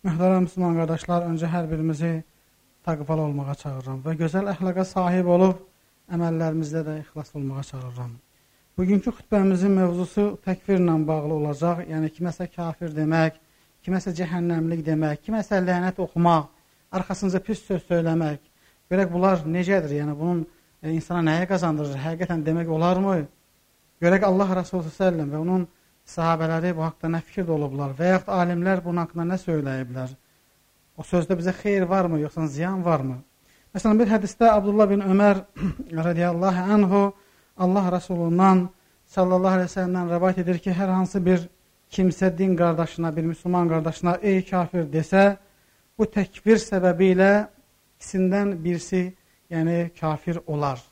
Mühtərəm müsəlman qardaşlar, öncə hər birimizi təqvalı olmağa çağırıram və gözəl əxlaqa sahib olub əməllərimizdə də ixlas olmağa çağırıram. Bugünkü xutbəmizin mövzusu təkvirlə bağlı olacaq. Yəni kiməsə kafir demək, kiməsə cəhənnəmlik demək, kiməsə lənət oxumaq, arxasınca pis söz söyləmək. Görək bunlar necədir? Yəni bunun e, insana nəyə qazandırır? Həqiqətən demək olarmı? Görək Allah Resulü sallallahu və onun sahabələri bu haqda nə fikirdə olublar və yaxud alimlər bunun haqqında nə söyləyiblər? O sözdə bizə xeyir varmı, yoxsa ziyan varmı? Məsələn, bir hədisdə Abdullah bin Ömər radiyallahu anhu Allah Rasulundan sallallahu aleyhi ve sellemdən rəvayət edir ki, hər hansı bir kimsə din qardaşına, bir müsəlman qardaşına ey kafir desə, bu təkvir səbəbi ilə ikisindən birisi, yəni kafir olar.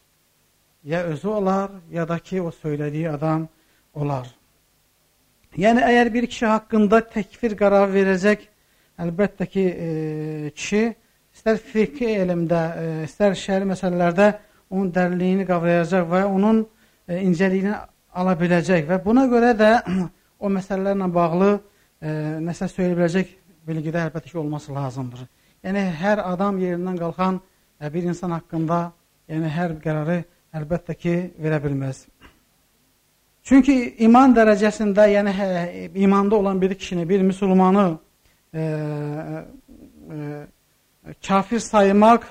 Ya özü olar, ya da ki, o söylədiyi adam olar. Yəni əgər bir kişi haqqında təkfir qərarı verəcək, əlbəttə ki, e, kişi istər fiqhi elmdə, e, istər şəri məsələlərdə onun dərinliyini qavrayacaq və onun e, incəliyini ala biləcək və buna görə də o məsələlərlə bağlı e, nəsə söyləyə biləcək bilgidə əlbəttə ki, olması lazımdır. Yəni hər adam yerindən qalxan e, bir insan haqqında, yəni hər qərarı əlbəttə ki, verə bilməz. Çünki iman dərəcəsində, yəni hə, imanda olan bir kişini, bir müsəlmanı e, e, kafir saymaq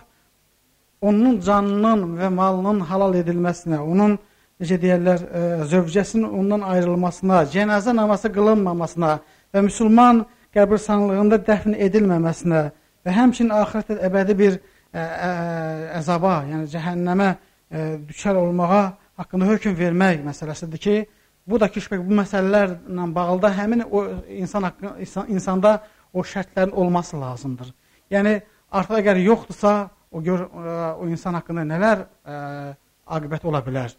onun canının və malının halal edilməsinə, onun necə deyirlər, e, zövcəsinin ondan ayrılmasına, cənazə namazı qılınmamasına və müsəlman qəbirstanlığında dəfn edilməməsinə və həmçinin axirətdə əbədi bir ə, e, ə, e, əzaba, yəni cəhənnəmə ə, düşər olmağa haqqında hökm vermək məsələsidir ki, bu da ki, bu məsələlərlə bağlı da həmin o insan haqqı, insan, insanda o şərtlərin olması lazımdır. Yəni artıq əgər yoxdursa, o gör o insan haqqında nələr ə, aqibət ola bilər.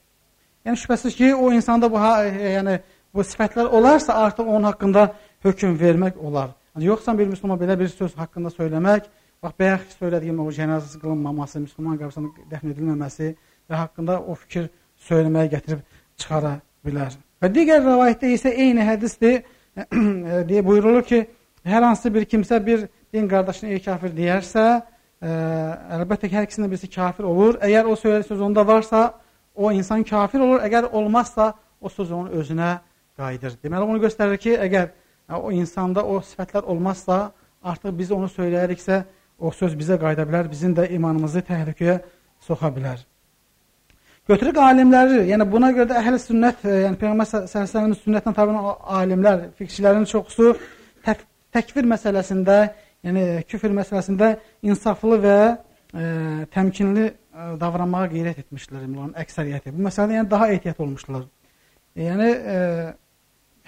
Yəni şübhəsiz ki, o insanda bu yəni bu sifətlər olarsa, artıq onun haqqında hökm vermək olar. Yəni yoxsa bir müsəlman belə bir söz haqqında söyləmək, bax bayaq söylədiyim o cənazəsi qılınmaması, müsəlman qəbrisində dəfn edilməməsi və haqqında o fikir söyləməyə gətirib çıxara bilər. Və digər rəvayətdə isə eyni hədisdir. deyə buyurulur ki, hər hansı bir kimsə bir din qardaşına ey kafir deyərsə, ə, əlbəttə ki, hər ikisindən birisi kafir olur. Əgər o söz onda varsa, o insan kafir olur. Əgər olmazsa, o söz onun özünə qayıdır. Deməli, onu göstərir ki, əgər o insanda o sifətlər olmazsa, artıq biz onu söyləyəriksə, o söz bizə qayıda bilər, bizim də imanımızı təhlükəyə soxa bilər. Götürük alimləri, yəni buna görə də əhl-i sünnət, e, yəni Peyğəmbər s.ə.v-in sünnətinə tabi alimlər, fiqhçilərin çoxusu tək, təkfir məsələsində, yəni küfr məsələsində insaflı və e, təmkinli e, davranmağa qeyrət etmişdilər onların əksəriyyəti. Bu məsələdə yəni daha ehtiyat olmuşdular. Yəni e,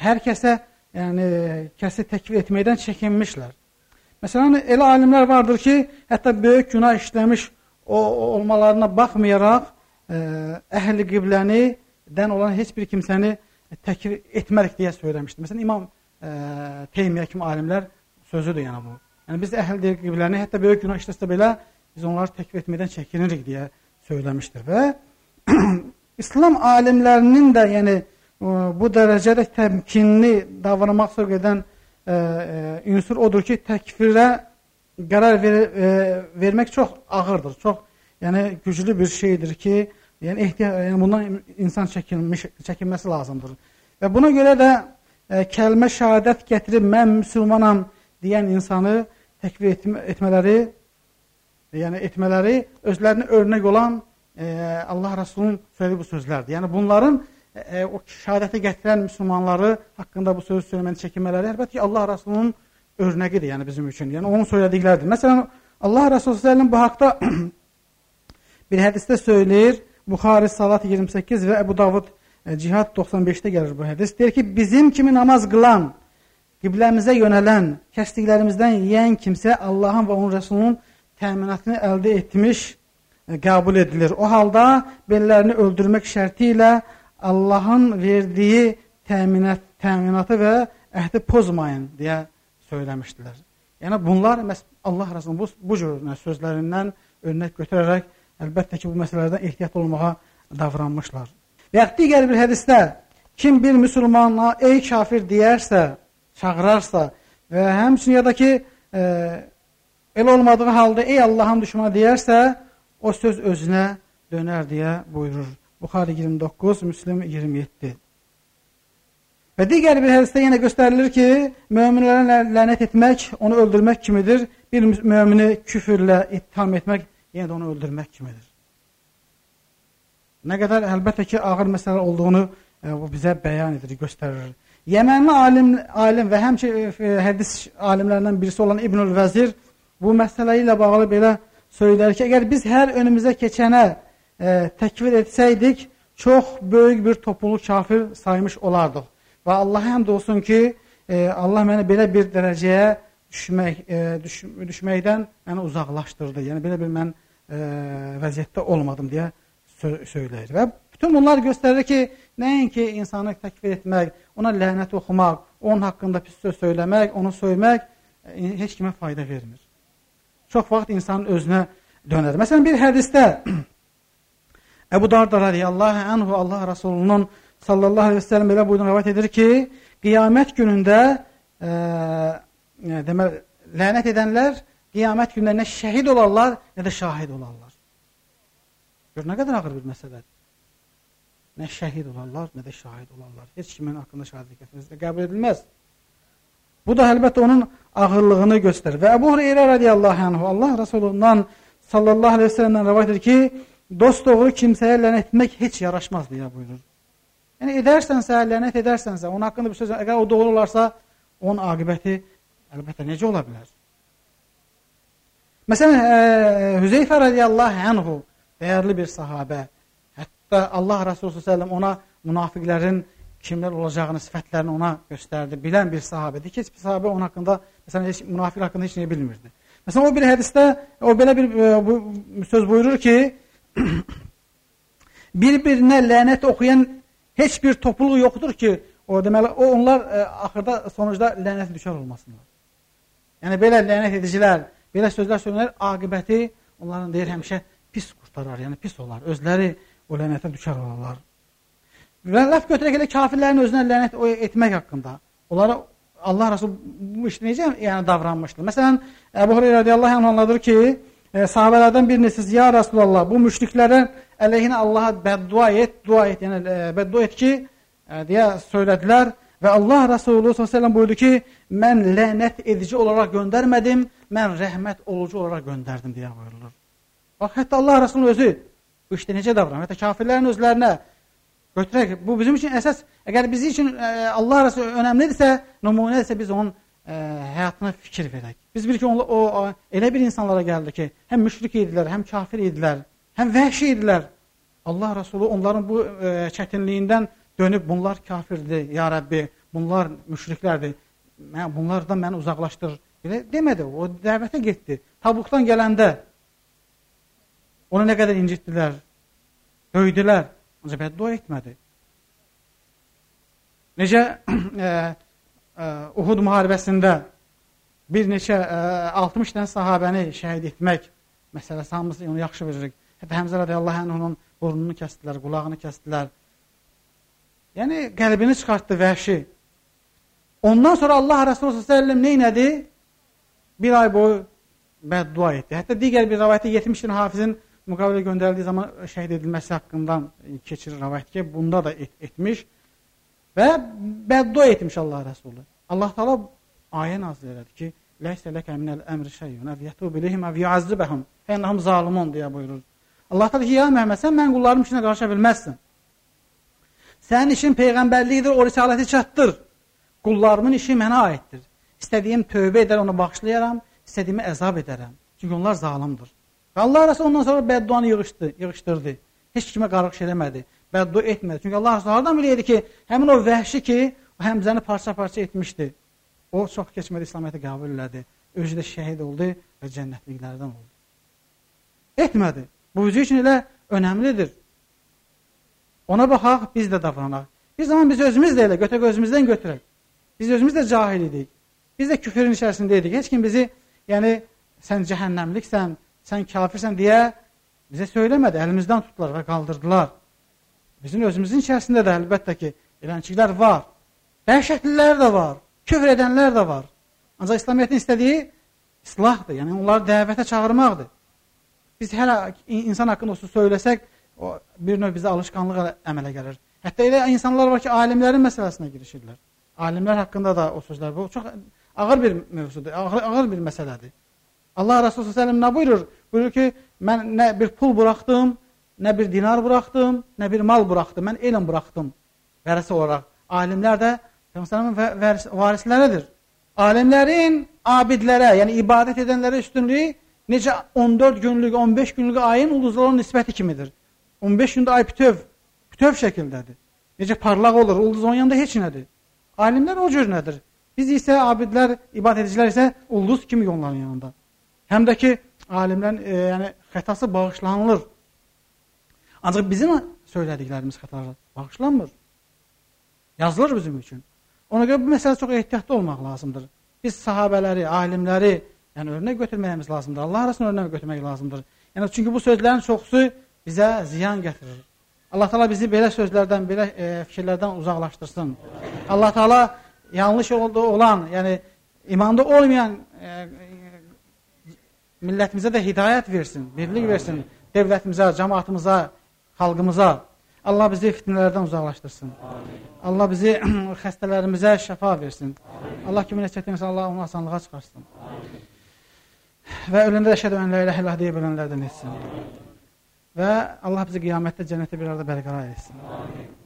hər kəsə yəni kəsi təkfir etməkdən çəkinmişlər. Məsələn, elə alimlər vardır ki, hətta böyük günah işləmiş o, olmalarına baxmayaraq əhl-i qibləni dən olan heç bir kimsəni təkrir etmərik deyə söyləmişdi. Məsələn, İmam ə, Teymiyyə kimi alimlər sözüdür yəni bu. Yəni biz əhl-i qibləni hətta böyük günah işləsə belə biz onları təkrir etmədən çəkinirik deyə söyləmişdir və İslam alimlərinin də yəni bu dərəcədə təmkinli davranmaq sövq edən ə, ə, ünsur odur ki, təkfirə qərar ver, ə, vermək çox ağırdır, çox yəni güclü bir şeydir ki, Yəni ehtiyat, yəni bundan insan çəkinmiş, çəkinməsi lazımdır. Və buna görə də e, kəlmə şahadət gətirib mən müsəlmanam deyən insanı təkvir etmə, etmələri, yəni etmələri özlərinə örnək olan e, Allah Rəsulunun söylədiyi bu sözlərdir. Yəni bunların e, o şahadəti gətirən müsəlmanları haqqında bu sözü söyləməni çəkinmələri əlbəttə ki, Allah Rəsulunun örnəqidir, yəni bizim üçün. Yəni onun söylədikləridir. Məsələn, Allah Rəsulü sallallahu bu haqda bir hədisdə söyləyir. Buxari Salat 28 və Əbu Davud e, Cihad 95-də gəlir bu hədis. Deyir ki, bizim kimi namaz qılan, qibləmizə yönələn, kəsdiklərimizdən yeyən kimsə Allahın və onun Rəsulunun təminatını əldə etmiş, e, qəbul edilir. O halda bellərini öldürmək şərti ilə Allahın verdiyi təminat, təminatı və əhdi pozmayın deyə söyləmişdilər. Yəni bunlar Allah Rəsulunun bu, bu cür sözlərindən örnək götürərək əlbəttə ki, bu məsələlərdən ehtiyat olmağa davranmışlar. Və digər bir hədisdə kim bir müsəlmana ey kafir deyərsə, çağırarsa və həmçinin ya da ki, e, elə olmadığı halda ey Allahın düşmanı deyərsə, o söz özünə dönər deyə buyurur. Buxari 29, Müslim 27. Və digər bir hədisdə yenə göstərilir ki, möminlərə lənət etmək, onu öldürmək kimidir. Bir mömini küfürlə ittiham etmək, yenə də onu öldürmək kimidir. Nə qədər əlbəttə ki, ağır məsələ olduğunu e, bu bizə bəyan edir, göstərir. Yəmənli alim, alim və həmçə e, hədis alimlərindən birisi olan İbnül Vəzir bu məsələ ilə bağlı belə söylər ki, əgər biz hər önümüzə keçənə e, təkvir etsəydik, çox böyük bir topluluq kafir saymış olardıq. Və Allah həmd olsun ki, e, Allah məni belə bir dərəcəyə düşmək, e, düş, düşməkdən məni uzaqlaşdırdı. Yəni belə bir mən e, vəziyyətdə olmadım deyə sö söyləyir. Və bütün bunlar göstərir ki, nəinki insanı təkfir etmək, ona lənət oxumaq, onun haqqında pis söz söyləmək, onu söymək e, heç kimə fayda vermir. Çox vaxt insanın özünə dönər. Məsələn, bir hədisdə Əbu Darda radiyallahu anhu Allah Rasulunun sallallahu aleyhi ve sellem belə buyurduğunu rivayet edir ki, qiyamət günündə e, demək, lənət edənlər qiyamət günündə nə şəhid olarlar, nə də şahid olarlar. Gör, nə qədər ağır bir məsələdir. Nə şəhid olarlar, nə də şahid olarlar. Heç kimin haqqında şahidlik etməsi qəbul edilməz. Bu da əlbəttə onun ağırlığını göstərir. Və Əbu Hüreyrə radiyallahu anhu Allah Rasulundan sallallahu aleyhi ve sellemdən rivayet edir ki, dost doğru kimsəyə lənət etmək heç yaraşmaz deyə buyurur. Yəni edərsənsə, lənət edərsənsə, onun haqqında bir söz, əgər o doğru olarsa, onun aqibəti əlbəttə necə ola bilər? Məsələn, e, Hüzeyfə radiyallahu anhu dəyərli bir sahabə. Hətta Allah Resulü sallallahu ona münafiqlərin kimlər olacağını, sifətlərini ona göstərdi. Bilən bir sahabədir ki, heç bir sahabə onun haqqında, məsələn, heç münafiq haqqında heç nə bilmirdi. Məsələn, o bir hədisdə o belə bir e, bu, söz buyurur ki, bir-birinə lənət oxuyan heç bir topluluq yoxdur ki, o deməli o onlar ə, e, axırda sonucda lənət düşər olmasınlar. Yəni belə lənət edicilər, belə sözlər söylənər, aqibəti onların deyir həmişə pis qurtarar, yəni pis olar. Özləri o lənətə düşər olarlar. Və laf götürək elə kafirlərin özünə lənət etmək haqqında. Onlara Allah Rasul bu iş necə yəni davranmışdı? Məsələn, Əbu Hüreyrə radiyallahu anh anladır ki, e, sahabələrdən biriniz siz ya Rasulullah bu müşriklərə əleyhinə Allaha bəddua et, dua et, yəni e, bəddua et ki, e, deyə söylədilər və Allah Resulü sallallahu buyurdu ki, mən lənət edici olaraq göndərmədim, mən rəhmət olucu olaraq göndərdim deyə buyurulur. Bax, hətta Allah Resulü özü bu işdə necə davranır? Hətta kafirlərin özlərinə götürək. Bu bizim üçün əsas, əgər bizim üçün ə, e, Allah Resulü önəmlidirsə, nümunədirsə biz onun ə, həyatına fikir verək. Biz bilir ki, o, o elə bir insanlara gəldi ki, həm müşrik idilər, həm kafir idilər, həm vəhşi idilər. Allah Rasulü onların bu ə, çətinliyindən dönüb bunlar kafirdir, ya Rəbbi, bunlar müşriklərdir. Mən bunlardan məni uzaqlaşdır. Belə demədi. O dəvətə getdi. Tabuqdan gələndə onu nə qədər incitdilər, döydülər. Ancaq bəddua etmədi. Necə ə, ə, Uhud müharibəsində bir neçə ə, 60 dənə sahabəni şəhid etmək məsələsi hamısı onu yaxşı bilirik. Hətta Həmzə radiyallahu anhunun burnunu kəsdilər, qulağını kəsdilər. Yəni qəlbini çıxartdı vəhşi. Ondan sonra Allah əleyhi nə etdi? Bir ay boyu bəddua etdi. Hətta digər bir rivayətdə 70 din hafizin müqavilə göndərildiyi zaman şəhid edilməsi haqqından keçirir rivayət ki, bunda da et, etmiş və bəddua etmiş Allah Resulü. Allah Taala ayə nazil elədi ki, Ləysə ləkə minəl əmri şeyun, əv yətub ilihim, əv yuazzibəhum, fənnəhum zalimun deyə buyurur. Allah da ki, ya Məhəmməd, sən mən qullarım işinə qarışa bilməzsən. Sənin işin peyğəmbərliyidir, o risaləti çatdır. Qullarımın işi mənə aiddir. İstədiyim tövbə edər, onu bağışlayaram, istədiyimi əzab edərəm. Çünki onlar zalimdir. Və Allah Rəsul ondan sonra bədduanı yığışdı, yığışdırdı. Heç kimə qarıq eləmədi. Bəddua etmədi. Çünki Allah Rəsul hardan bilirdi ki, həmin o vəhşi ki, o həmzəni parça-parça etmişdi. O çox keçmədi İslamiyyəti qəbul elədi. Özü də şəhid oldu və cənnətliklərdən oldu. Etmədi. Bu özü üçün elə önəmlidir. Ona baxaq, biz də davranaq. Bir zaman biz özümüz də elə götürək özümüzdən götürək. Biz özümüz də cahil idik. Biz də küfrün içərisində idik. Heç kim bizi, yəni sən cəhənnəmliksən, sən kafirsən deyə bizə söyləmədi. Əlimizdən tutdular və qaldırdılar. Bizim özümüzün içərisində də əlbəttə ki, elənçiklər var. Dəhşətlilər də var. Küfr edənlər də var. Ancaq İslamiyyətin istədiyi islahdır. Yəni onları dəvətə çağırmaqdır. Biz hər insan haqqında olsa söyləsək, o bir növ bizə alışqanlıq əmələ gəlir. Hətta elə insanlar var ki, alimlərin məsələsinə girişirlər. Alimlər haqqında da o sözlər bu çox ağır bir mövzudur, ağır, ağır bir məsələdir. Allah Resulü sallallahu nə buyurur? Buyurur ki, mən nə bir pul buraxdım, nə bir dinar buraxdım, nə bir mal buraxdım. Mən elm buraxdım. Vərəsə olaraq alimlər də Peyğəmbərin varisləridir. Alimlərin abidlərə, yəni ibadət edənlərə üstünlüyü necə 14 günlük, 15 günlük ayın ulduzların nisbəti kimidir. 15 gündə ay bütöv, bütöv şəkildədir. Necə parlaq olur, ulduz onun yanında heç nədir. Alimlər o cür nədir? Biz isə abidlər, ibadət edicilər isə ulduz kimi onların yanında. Həm də ki, alimlərin e, yəni, xətası bağışlanılır. Ancaq bizim söylədiklərimiz xətalar bağışlanmır. Yazılır bizim üçün. Ona görə bu məsələ çox ehtiyatlı olmaq lazımdır. Biz sahabələri, alimləri, yəni örnək götürməyimiz lazımdır. Allah arasında örnək götürmək lazımdır. Yəni çünki bu sözlərin çoxusu bizə ziyan gətirir. Allah Taala bizi belə sözlərdən, belə e, fikirlərdən uzaqlaşdırsın. Allah Taala yanlış oldu olan, yəni imanda olmayan e, millətimizə də hidayət versin, birlik versin, dövlətimizə, cəmaatımıza, xalqımıza. Allah bizi fitnələrdən uzaqlaşdırsın. Amin. Allah bizi xəstələrimizə şəfa versin. Amin. Allah kimin çətinsə Allah onu asanlığa çıxarsın. Amin. Və öləndə də la ilahe illallah deyib ölənlərdən etsin. Amin. Və Allah bizi qiyamətdə cənnətə bir arada bərqərar etsin. Amin.